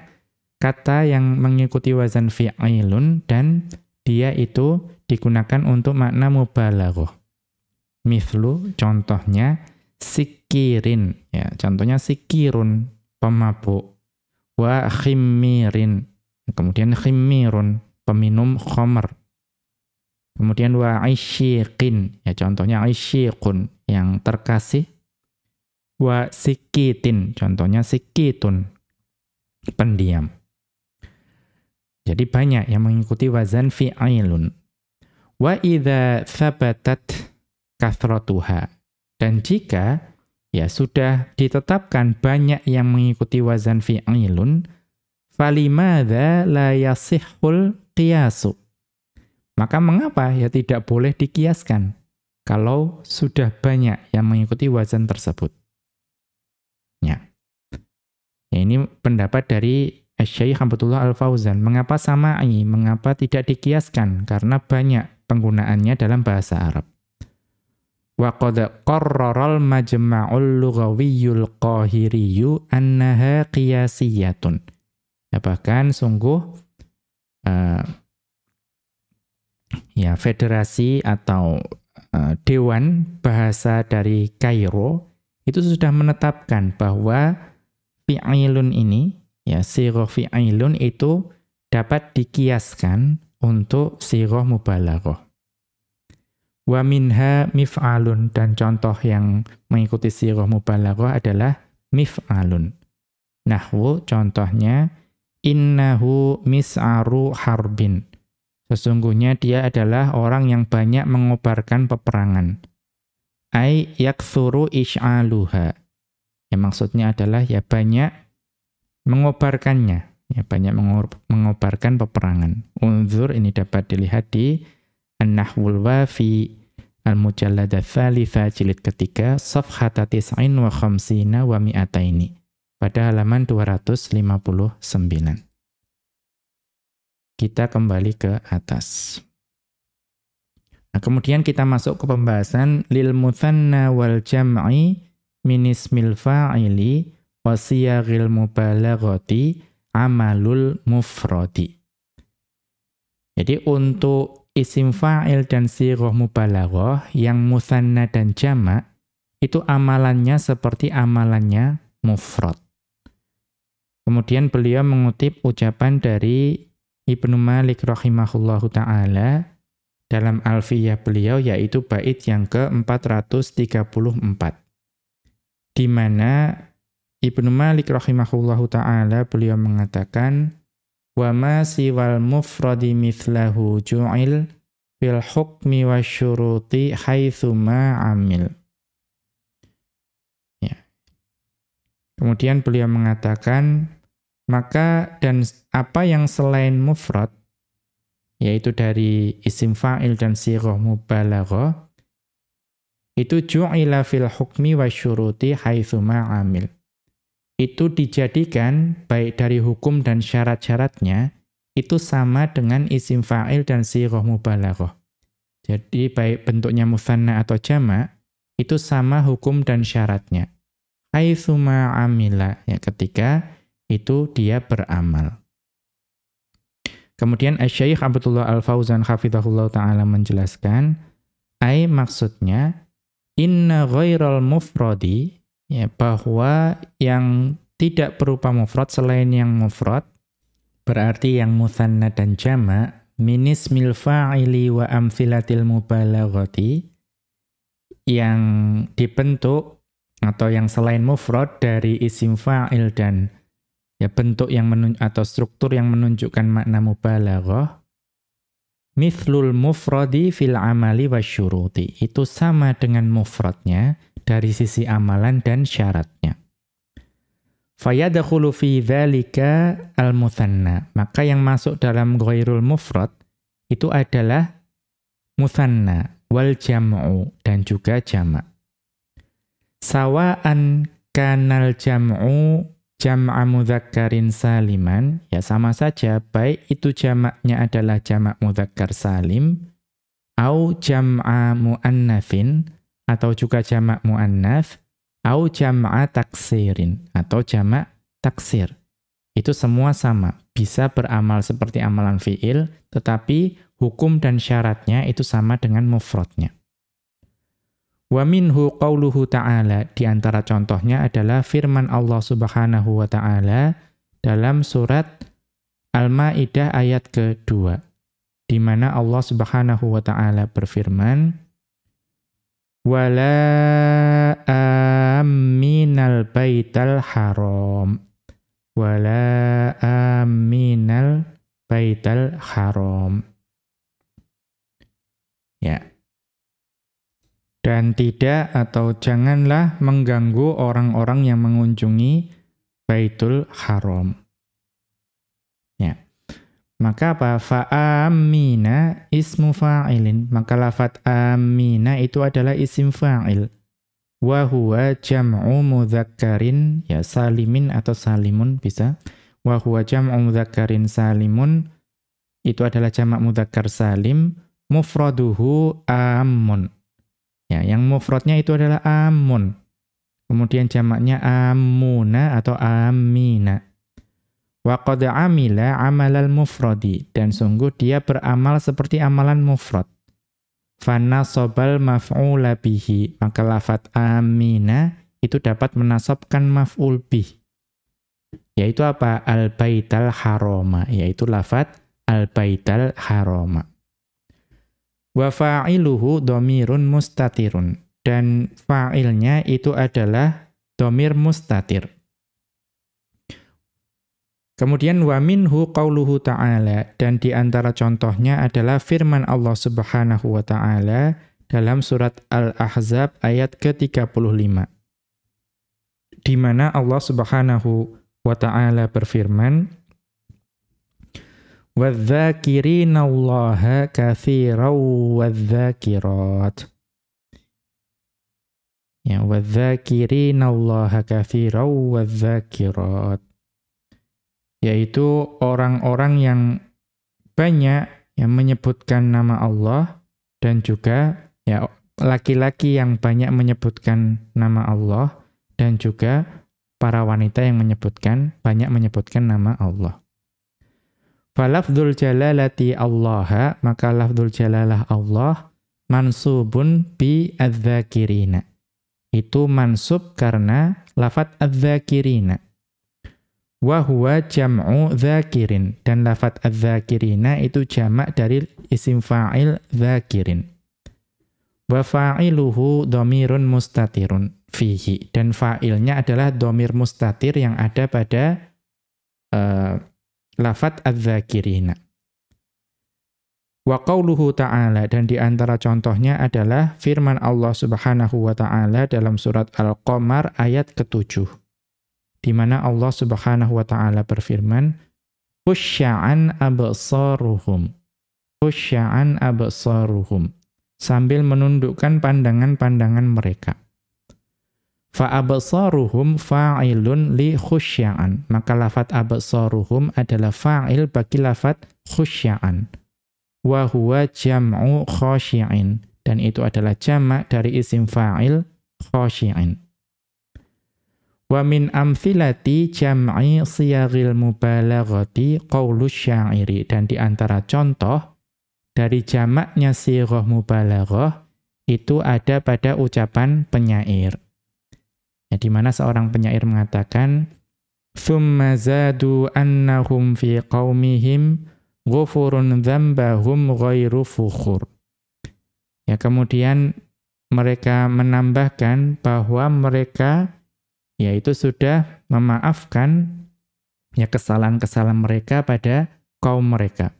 kata yang mengikuti wazan fi'ilun dan dia itu digunakan untuk makna mubalaghah. Mithlu contohnya sikirin ya contohnya sikirun pemabuk. Wa khimmirin. Kemudian khimmirun, peminum khomer. Kemudian wa aisyiqin, ya contohnya aisyiqun, yang terkasih. Wa sikitin, contohnya sikitun, pendiam. Jadi banyak yang mengikuti wazan fi'ailun. Wa idza thabatat kathratuha. Dan jika ya sudah ditetapkan banyak yang mengikuti wazan fi'ilun, falimadha la yasihul qiyasu. Maka mengapa ya tidak boleh dikiaskan? kalau sudah banyak yang mengikuti wazan tersebut. Ya. ya ini pendapat dari Syekh Abdullah Al-Fauzan. Mengapa sama'i? Mengapa tidak dikiaskan? Karena banyak penggunaannya dalam bahasa Arab. Wa qad qarraral majma'ul lughawiyyul qahiriyyu annaha qiyasiyatun. Ya bahkan sungguh uh, ya federasi atau uh, dewan bahasa dari Kairo itu sudah menetapkan bahwa fi'ilun ini ya sirah fi'ilun itu dapat dikiaskan untuk sirah mubalaghah. Wa minha mif'alun dan contoh yang mengikuti sirah mubalaghah adalah mif'alun. Nahwu contohnya innahu mis'aru harbin. Sesungguhnya dia adalah orang yang banyak mengobarkan peperangan. Ai yakthuru ish'aluha. Yang maksudnya adalah ya banyak mengobarkannya. Ya banyak mengobarkan peperangan. Unzur ini dapat dilihat di An-Nahwul Wafi Al-Mujallada Thalitha jilid ketiga Safhata tis'in wa khamsina wa mi'ataini pada halaman 259. Kita kembali ke atas. Nah, kemudian kita masuk ke pembahasan lil muthanna wal jam'i min ismil fa'ili wa siyaghil mubalaghati amalul mufradi. Jadi untuk isim fa'il dan sirah mubalaghah yang musanna dan jamak itu amalannya seperti amalannya mufrad. Kemudian beliau mengutip ucapan dari Ibnu Malik rahimahullahu taala dalam alfiyah beliau yaitu bait yang ke-434. Di mana Ibnu Malik rahimahullahu taala beliau mengatakan wa ma siwal mufradi mithlahu ju'il fil hukmi wasyuruti haitsu ma amil. Ya. Kemudian beliau mengatakan maka dan apa yang selain mufrad yaitu dari isim fa'il dan sirah mubalaghah itu ju'ila fil hukmi wasyuruti haitsu ma amil itu dijadikan baik dari hukum dan syarat-syaratnya itu sama dengan isim fa'il dan sirah mubalaghah. Jadi baik bentuknya musanna atau jama' itu sama hukum dan syaratnya. Haitsuma amila ya ketika itu dia beramal. Kemudian Asy-Syaikh Abdullah Al-Fauzan hafizahullah taala menjelaskan ai maksudnya inna ghairal mufradi ya bahwa yang tidak berupa mufrad selain yang mufrad berarti yang musanna dan jama minis mil fa'ili wa amfilatil mubalaghati yang dibentuk atau yang selain mufrad dari isim fa'il dan ya bentuk yang menun atau struktur yang menunjukkan makna mubalaghah mithlul mufradi fil amali wasyuruti itu sama dengan mufradnya dari sisi amalan dan syaratnya. Fayadakhulu fi dzalika al-muthanna. Maka yang masuk dalam ghairul mufrad itu adalah muthanna wal jam'u dan juga jamak. Sawa'an kanal jam'u jam'a saliman, ya sama saja baik itu jamaknya adalah jamak mudzakkar salim au jam'a muannatsin atau juga jamak muannats au jam'a taksirin atau jamak taksir. Itu semua sama, bisa beramal seperti amalan fiil, tetapi hukum dan syaratnya itu sama dengan mufradnya. Wa minhu qauluhu ta'ala, di antara contohnya adalah firman Allah Subhanahu wa taala dalam surat Al-Maidah ayat kedua, di mana Allah Subhanahu wa taala berfirman, wala aminal baital haram. Wala aminal baital haram. Ya. Dan tidak atau janganlah mengganggu orang-orang yang mengunjungi Baitul Haram. Maka apa? Fa'amina ismu fa'ilin. Maka lafat amina itu adalah isim fa'il. Wa huwa jam'u mudhakkarin, ya salimin atau salimun bisa. Wa huwa jam'u mudhakkarin salimun, itu adalah jamak mudhakkar salim. Mufraduhu amun. Ya, yang mufradnya itu adalah amun. Kemudian jamaknya amuna atau amina. Wa qad amila amalal mufradi dan sungguh dia beramal seperti amalan mufrad. Fannasobal maf'ula bihi. Maka lafat amina itu dapat menasobkan maf'ul bih. Yaitu apa? Al-baital haroma. Yaitu lafat al-baital haroma. Wa fa'iluhu domirun mustatirun. Dan fa'ilnya itu adalah domir mustatir. Kemudian waminhu qauluhu ta'ala dan di antara contohnya adalah firman Allah Subhanahu wa taala dalam surat Al-Ahzab ayat ke-35. Di mana Allah Subhanahu wa taala berfirman Wadzakirinallah katsiran wadzakirat. Ya, wadzakirinallah katsiran wadzakirat yaitu orang-orang yang banyak yang menyebutkan nama Allah dan juga ya laki-laki yang banyak menyebutkan nama Allah dan juga para wanita yang menyebutkan banyak menyebutkan nama Allah. Falafdul jalalati Allah, maka lafdul jalalah Allah mansubun bi adzakirina. Itu mansub karena lafat adzakirina wa huwa jam'u dzakirin. Dan lafat adzakirina itu jamak dari isim fa'il dzakirin. Wa fa'iluhu dhamirun mustatirun fihi. Dan fa'ilnya adalah dhamir mustatir yang ada pada uh, lafat adzakirina. Wa qauluhu ta'ala. Dan di antara contohnya adalah firman Allah Subhanahu wa taala dalam surat Al-Qamar ayat ketujuh di mana Allah Subhanahu wa taala berfirman khusya'an absaruhum. Khusya'an absaruhum. Sambil menundukkan pandangan-pandangan mereka. Fa absaruhum fa'ilun li khusya'an maka lafat absaruhum adalah fa'il bagi lafat khusya'an wa huwa jam'u khasyi'in dan itu adalah jamak dari isim fa'il khasyi'in Wa min amthilati jam'i siyaghil mubalaghati qaulus syairi dan di antara contoh dari jamaknya sighah mubalaghah itu ada pada ucapan penyair. Ya, di mana seorang penyair mengatakan thumma zadu annahum fi qaumihim ghufurun dzambahum ghairu fukhur. Ya kemudian mereka menambahkan bahwa mereka yaitu sudah memaafkan ya kesalahan-kesalahan mereka pada kaum mereka.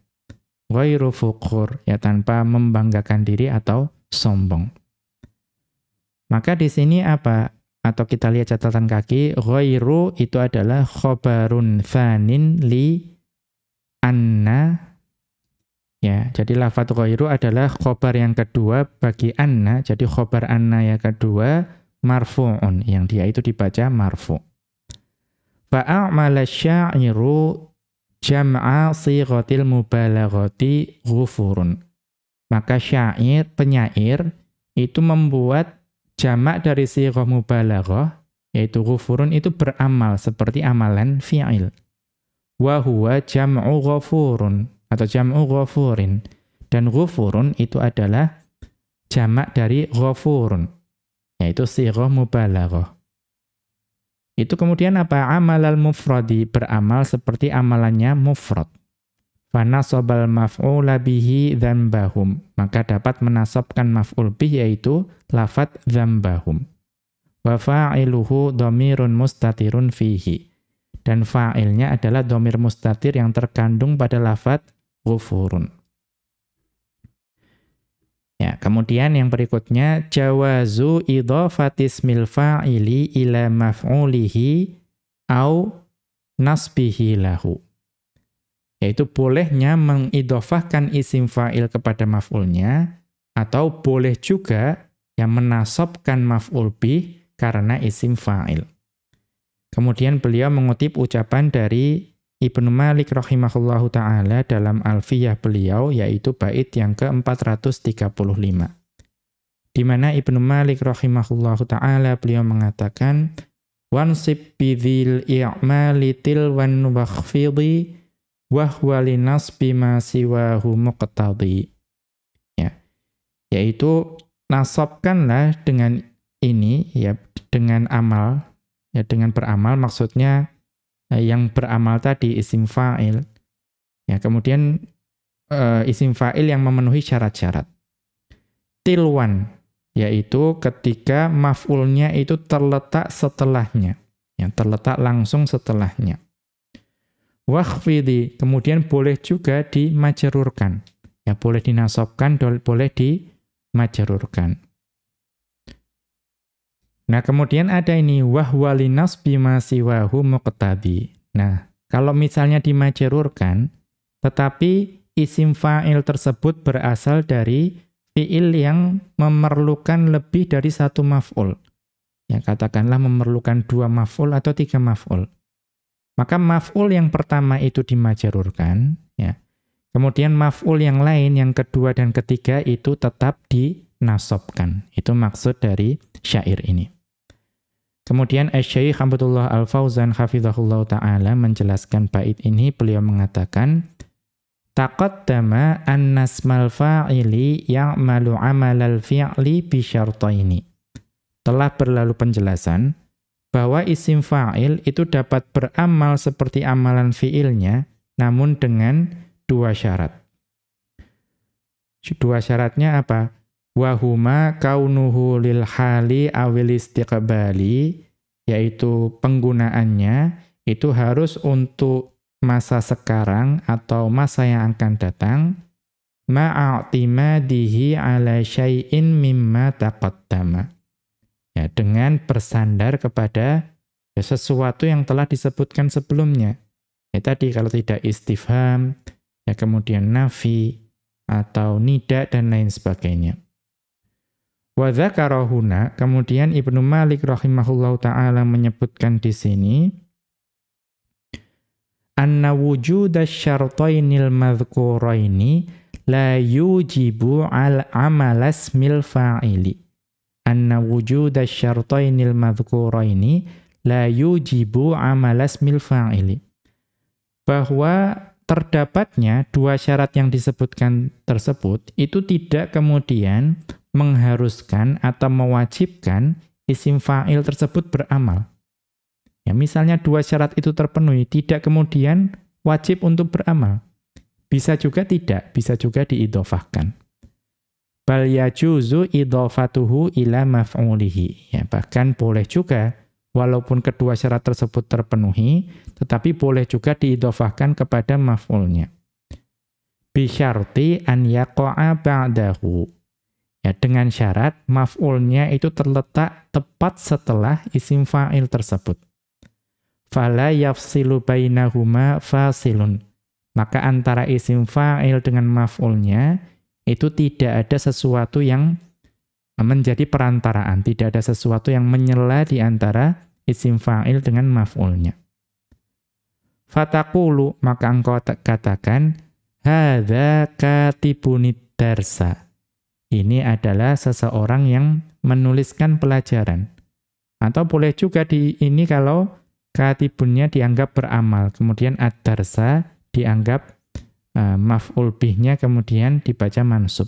Ghairu fukur, ya tanpa membanggakan diri atau sombong. Maka di sini apa? Atau kita lihat catatan kaki, ghairu itu adalah khobarun fanin li anna Ya, jadi lafadz ghairu adalah khobar yang kedua bagi anna, jadi khobar anna yang kedua marfu'un yang dia itu dibaca marfu. Fa'amala syairu jam'a sighatil mubalaghati ghufurun. Maka syair, penyair itu membuat jamak dari sighah mubalaghah yaitu ghufurun itu beramal seperti amalan fi'il. Wa huwa jam'u ghafurun atau jam'u ghafurin. Dan ghufurun itu adalah jamak dari ghafurun yaitu sighah mubalaghah. Itu kemudian apa? Amalal mufradi beramal seperti amalannya mufrad. Fanasobal maf'ula bihi dzambahum. Maka dapat menasobkan maf'ul bih yaitu lafat dzambahum. Wa fa'iluhu dhamirun mustatirun fihi. Dan fa'ilnya adalah domir mustatir yang terkandung pada lafat ghufurun. Ya, kemudian yang berikutnya jawazu idhafatismil fa'ili ila maf'ulihi au nasbihi lahu. Yaitu bolehnya mengidofahkan isim fa'il kepada maf'ulnya, atau boleh juga yang menasobkan maf'ul bih karena isim fa'il. Kemudian beliau mengutip ucapan dari Ibnu Malik rahimahullahu taala dalam Alfiyah beliau yaitu bait yang ke-435. Di mana Ibnu Malik rahimahullahu taala beliau mengatakan wansib bidzil i'mali tilwan wakhfidi wa huwa linasbi ma siwahu muqtadi. Ya. Yaitu nasabkanlah dengan ini ya dengan amal ya dengan beramal maksudnya yang beramal tadi isim fa'il. Ya, kemudian uh, isim fa'il yang memenuhi syarat-syarat. Tilwan yaitu ketika maf'ulnya itu terletak setelahnya, yang terletak langsung setelahnya. Wakhfidi, kemudian boleh juga dimajerurkan. Ya, boleh dinasobkan, boleh dimajerurkan. Nah, kemudian ada ini wahwalinas bima siwahu muqtadi. Nah, kalau misalnya dimajerurkan, tetapi isim fa'il tersebut berasal dari fi'il yang memerlukan lebih dari satu maf'ul. Ya, katakanlah memerlukan dua maf'ul atau tiga maf'ul. Maka maf'ul yang pertama itu dimajerurkan, ya. Kemudian maf'ul yang lain, yang kedua dan ketiga itu tetap dinasobkan. Itu maksud dari syair ini. Kemudian Syekh Abdullah Al-Fauzan hafizahullah taala menjelaskan bait ini beliau mengatakan taqaddama annasmal fa'ili ya'malu 'amalal fi'li bi syartaini. Telah berlalu penjelasan bahwa isim fa'il itu dapat beramal seperti amalan fi'ilnya namun dengan dua syarat. Dua syaratnya apa? Wahuma kaunuhu lil hali awil istiqbali yaitu penggunaannya itu harus untuk masa sekarang atau masa yang akan datang ma'atimadihi ala syai'in mimma taqaddama. Ya dengan bersandar kepada ya, sesuatu yang telah disebutkan sebelumnya. Ya tadi kalau tidak istifham ya kemudian nafi atau nida dan lain sebagainya Wa dzakarahuna, kemudian Ibnu Malik rahimahullahu taala menyebutkan di sini anna wujuda syartainil madhkuraini la yujibu al amal asmil fa'ili. Anna wujuda syartainil madhkuraini la yujibu amal asmil fa'ili. Bahwa terdapatnya dua syarat yang disebutkan tersebut itu tidak kemudian mengharuskan atau mewajibkan isim fa'il tersebut beramal. Ya, misalnya dua syarat itu terpenuhi, tidak kemudian wajib untuk beramal. Bisa juga tidak, bisa juga diidofahkan. Bal yajuzu idofatuhu ila maf'ulihi. Ya, bahkan boleh juga, walaupun kedua syarat tersebut terpenuhi, tetapi boleh juga diidofahkan kepada maf'ulnya. Bisyarti an yaqa'a ba'dahu Ya, dengan syarat maf'ulnya itu terletak tepat setelah isim fa'il tersebut. Fala yafsilu bainahuma fasilun. Maka antara isim fa'il dengan maf'ulnya itu tidak ada sesuatu yang menjadi perantaraan, tidak ada sesuatu yang menyela di antara isim fa'il dengan maf'ulnya. Fatakulu, maka engkau katakan, Hadha katibunid darsa ini adalah seseorang yang menuliskan pelajaran. Atau boleh juga di ini kalau katibunnya dianggap beramal, kemudian ad-darsa dianggap uh, maf'ul bihnya kemudian dibaca mansub.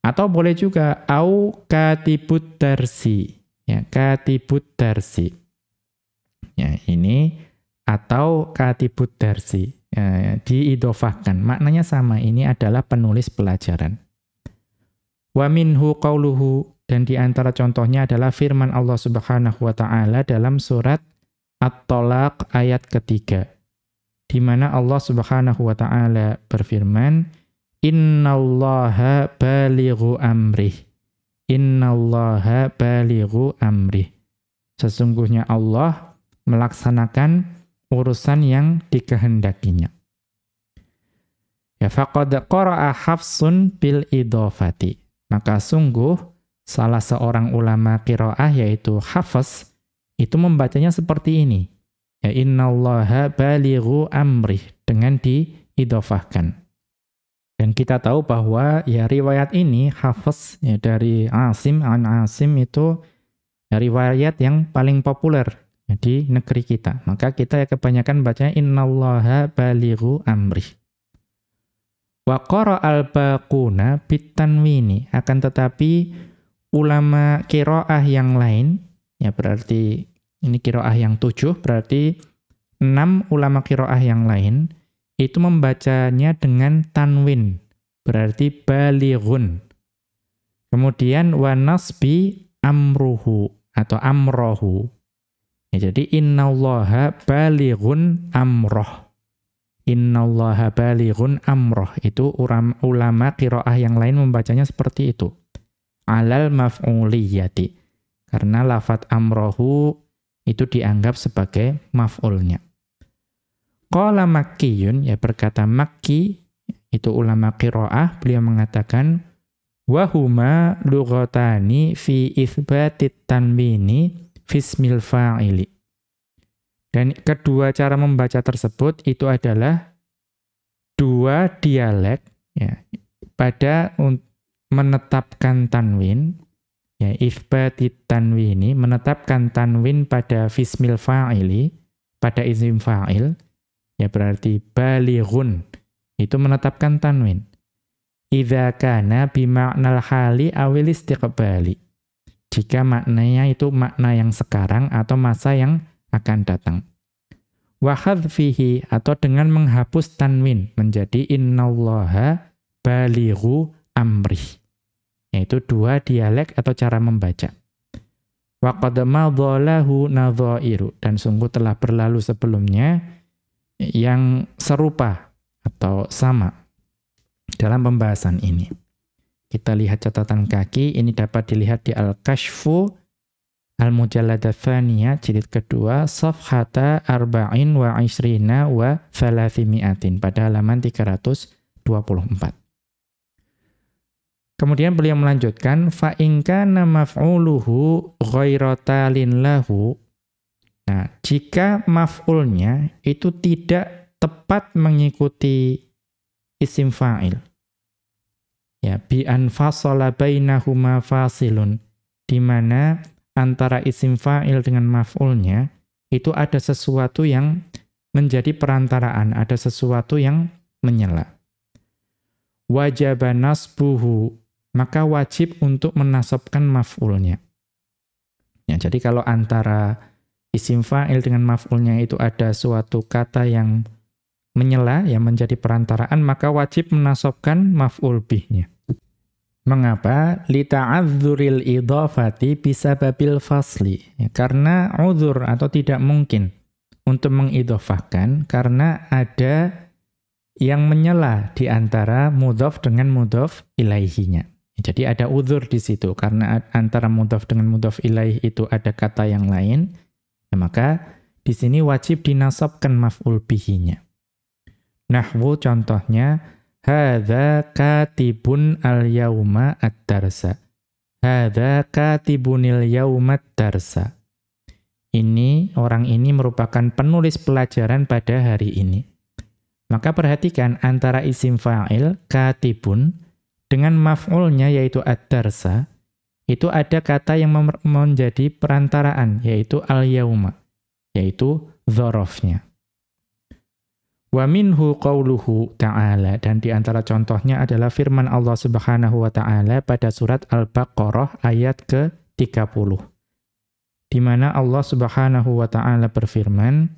Atau boleh juga au katibut darsi. Ya, katibut darsi. Ya, ini atau katibut darsi. Ya, diidofahkan. Maknanya sama, ini adalah penulis pelajaran. Wa minhu qawluhu dan di antara contohnya adalah firman Allah Subhanahu wa taala dalam surat At-Talaq ayat ketiga. Di mana Allah Subhanahu wa taala berfirman, "Innallaha balighu amrih." Innallaha balighu amrih. Sesungguhnya Allah melaksanakan urusan yang dikehendakinya. Ya faqad qara'a Hafsun bil idhafati. Maka sungguh salah seorang ulama qiraah yaitu Hafs itu membacanya seperti ini. Ya innallaha balighu amrih dengan diidhafahkan. Dan kita tahu bahwa ya riwayat ini Hafiz ya dari Asim an Asim itu ya, riwayat yang paling populer ya, di negeri kita. Maka kita ya kebanyakan bacanya innallaha balighu amri. Wa qara al-baquna bitanwini akan tetapi ulama qiraah yang lain ya berarti ini qiraah yang tujuh berarti enam ulama qiraah yang lain itu membacanya dengan tanwin, berarti balighun. Kemudian wa nasbi amruhu atau amrohu. Ya, jadi innallaha balighun amroh. Innallaha balighun amroh. Itu ulama qiraah yang lain membacanya seperti itu. Alal maf'uliyati. Karena lafat amrohu itu dianggap sebagai maf'ulnya. Qala Makkiyun, ya berkata Makki, itu ulama qiraah, beliau mengatakan, Wahuma lughatani fi ithbatit tanwini fismil fa'ili. Dan kedua cara membaca tersebut itu adalah dua dialek ya, pada menetapkan tanwin, ya, ithbatit tanwini, menetapkan tanwin pada fismil fa'ili, pada izim fa'il, Ya berarti balighun itu menetapkan tanwin. Idza kana bima'nal hali awil istiqbali. Jika maknanya itu makna yang sekarang atau masa yang akan datang. Wa fihi atau dengan menghapus tanwin menjadi innallaha balighu amri. Yaitu dua dialek atau cara membaca. Wa qad madhalahu nadhairu dan sungguh telah berlalu sebelumnya yang serupa atau sama dalam pembahasan ini. Kita lihat catatan kaki, ini dapat dilihat di Al-Kashfu Al-Mujallada Thaniya, jilid kedua, Safhata Arba'in wa Ishrina wa falafimiatin pada halaman 324. Kemudian beliau melanjutkan, Fa'inka namaf'uluhu ghoirotalin lahu. Nah, jika maf'ulnya itu tidak tepat mengikuti isim fa'il. Ya, bi'an fasola bainahuma fasilun, di mana antara isim fa'il dengan maf'ulnya itu ada sesuatu yang menjadi perantaraan, ada sesuatu yang menyela. Wajib nasbuhu, maka wajib untuk menasabkan maf'ulnya. Ya, jadi kalau antara isim fa'il dengan maf'ulnya itu ada suatu kata yang menyela, yang menjadi perantaraan, maka wajib menasobkan maf'ul bihnya. Mengapa? Lita'adzuril bisa babil fasli. Ya, karena uzur atau tidak mungkin untuk mengidhafahkan karena ada yang menyela di antara mudhaf dengan mudhaf ilaihinya. Ya, jadi ada uzur di situ karena antara mudhaf dengan mudhaf ilaih itu ada kata yang lain Ya, maka di sini wajib dinasabkan maf'ul bihinya. Nahwu contohnya hadza katibun al-yauma ad-darsa. Hadza katibunil yauma ad-darsa. Ini orang ini merupakan penulis pelajaran pada hari ini. Maka perhatikan antara isim fa'il katibun dengan maf'ulnya yaitu ad-darsa itu ada kata yang menjadi perantaraan, yaitu al-yauma, yaitu dhorofnya. Wa minhu qawluhu ta'ala, dan di antara contohnya adalah firman Allah subhanahu wa ta'ala pada surat Al-Baqarah ayat ke-30. Di mana Allah subhanahu wa ta'ala berfirman,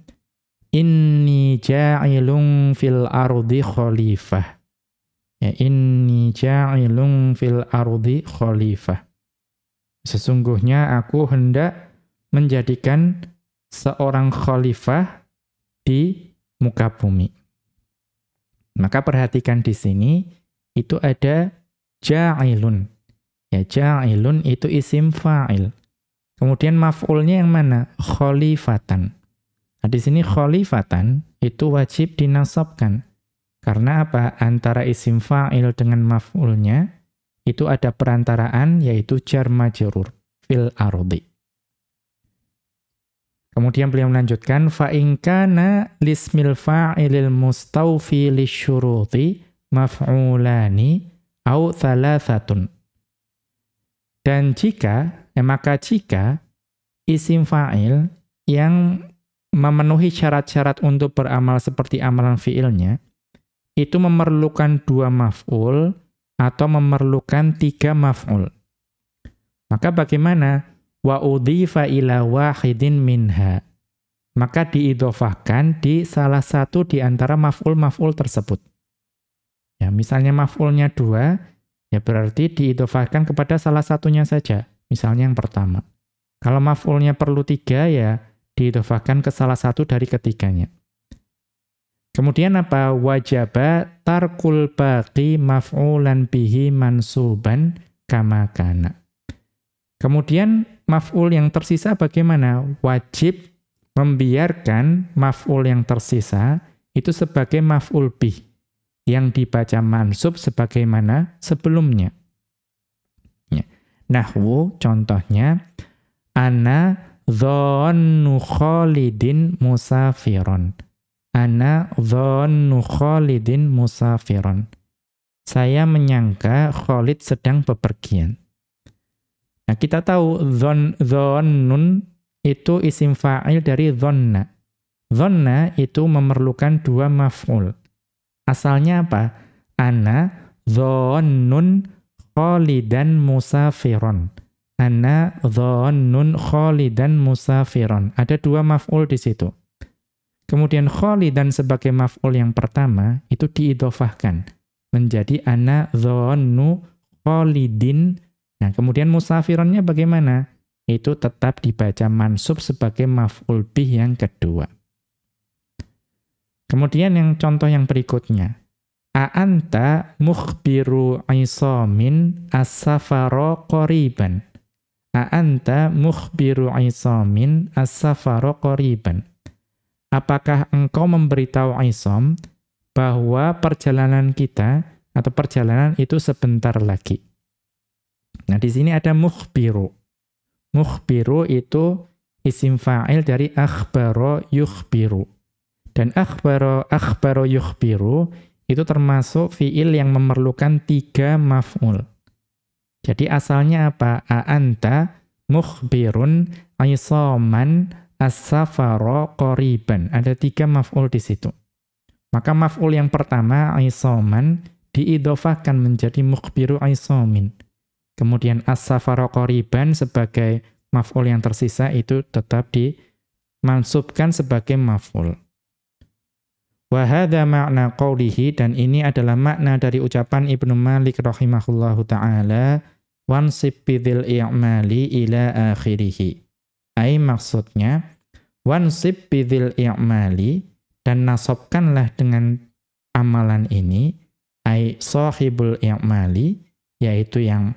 Inni ja'ilung fil ardi khalifah. Ya, inni ja'ilung fil ardi khalifah. Sesungguhnya aku hendak menjadikan seorang khalifah di muka bumi. Maka perhatikan di sini itu ada ja'ilun. Ya ja'ilun itu isim fa'il. Kemudian maf'ulnya yang mana? Khalifatan. Nah, di sini khalifatan itu wajib dinasabkan. Karena apa? Antara isim fa'il dengan maf'ulnya itu ada perantaraan yaitu jar majrur fil ardi. Kemudian beliau melanjutkan fa in kana lismil fa'ilil mustawfi lisyuruti maf'ulani au thalathatun. Dan jika, ya maka jika isim fa'il yang memenuhi syarat-syarat untuk beramal seperti amalan fiilnya, itu memerlukan dua maf'ul atau memerlukan tiga maf'ul. Maka bagaimana? Wa udhifa ila wahidin minha. Maka diidofahkan di salah satu di antara maf'ul-maf'ul tersebut. Ya, misalnya maf'ulnya dua, ya berarti diidofahkan kepada salah satunya saja. Misalnya yang pertama. Kalau maf'ulnya perlu tiga, ya diidofahkan ke salah satu dari ketiganya. Kemudian apa? Wajaba tarkul baqi maf'ulan bihi mansuban kama kana. Kemudian maf'ul yang tersisa bagaimana? Wajib membiarkan maf'ul yang tersisa itu sebagai maf'ul bih yang dibaca mansub sebagaimana sebelumnya. Ya. Nahwu contohnya ana dhannu Khalidin musafiron. Ana dhannu Khalidin musafiron. Saya menyangka Khalid sedang bepergian. Nah, kita tahu dhon dhonnun itu isim fa'il dari dhanna. Dhanna itu memerlukan dua maf'ul. Asalnya apa? Ana dhannun khalidan musafiron. Ana dhannun khalidan musafiron. Ada dua maf'ul di situ. Kemudian khalidan sebagai maf'ul yang pertama itu diidofahkan menjadi ana dhannu khalidin. Nah, kemudian musafironnya bagaimana? Itu tetap dibaca mansub sebagai maf'ul bih yang kedua. Kemudian yang contoh yang berikutnya. A'anta mukhbiru isamin as-safaro qoriban. A'anta mukhbiru isamin as-safaro. Apakah engkau memberitahu Aisom bahwa perjalanan kita atau perjalanan itu sebentar lagi? Nah, di sini ada mukhbiru. Mukhbiru itu isim fa'il dari akhbaro yukhbiru. Dan akhbaro, akhbaro yukhbiru itu termasuk fiil yang memerlukan tiga maf'ul. Jadi asalnya apa? A'anta mukhbirun aisaman as-safaro qoriban. Ada tiga maf'ul di situ. Maka maf'ul yang pertama aisaman diidofahkan menjadi mukhbiru aisamin. Kemudian as-safaro qoriban sebagai maf'ul yang tersisa itu tetap dimansubkan sebagai maf'ul. Wahada makna qawlihi dan ini adalah makna dari ucapan Ibnu Malik rahimahullahu taala wansib bidil i'mali ila akhirih. Ai maksudnya wansib bidil i'mali dan nasabkanlah dengan amalan ini ai sahibul i'mali yaitu yang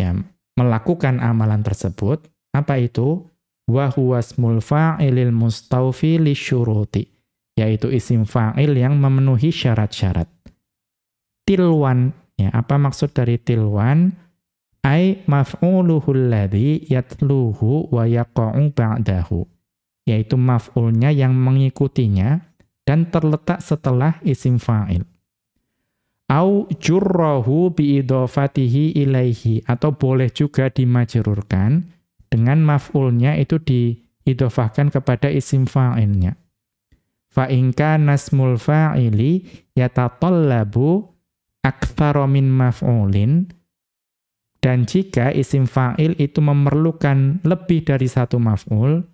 ya melakukan amalan tersebut apa itu wa huwasmul fa'ilil mustawfi lisyuruti yaitu isim fa'il yang memenuhi syarat-syarat. Tilwan, ya, apa maksud dari tilwan? Ai maf'uluhu alladhi yatluhu wa yaqa'u ba'dahu. Yaitu maf'ulnya yang mengikutinya dan terletak setelah isim fa'il. Au jurrahu biidofatihi ilaihi. Atau boleh juga dimajrurkan dengan maf'ulnya itu diidofahkan kepada isim fa'ilnya. Fa nasmul fa'ili yatatallabu aktsara min maf'ulin. Dan jika isim fa'il itu memerlukan lebih dari satu maf'ul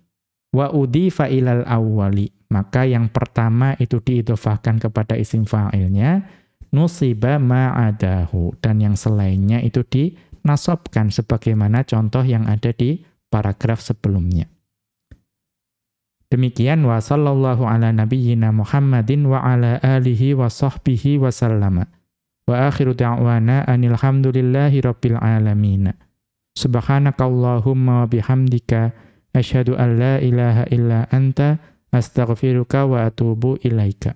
wa udhifa ilal awwali. Maka yang pertama itu diidofahkan kepada isim fa'ilnya nusiba ma'adahu dan yang selainnya itu dinasobkan sebagaimana contoh yang ada di paragraf sebelumnya Demikian wa sallallahu ala nabiyyina Muhammadin wa ala alihi wa sahbihi wa sallama. Wa akhiru da'wana anil hamdulillahi rabbil alamin. Subhanakallahumma wa bihamdika asyhadu an la ilaha illa anta astaghfiruka wa atubu ilaika.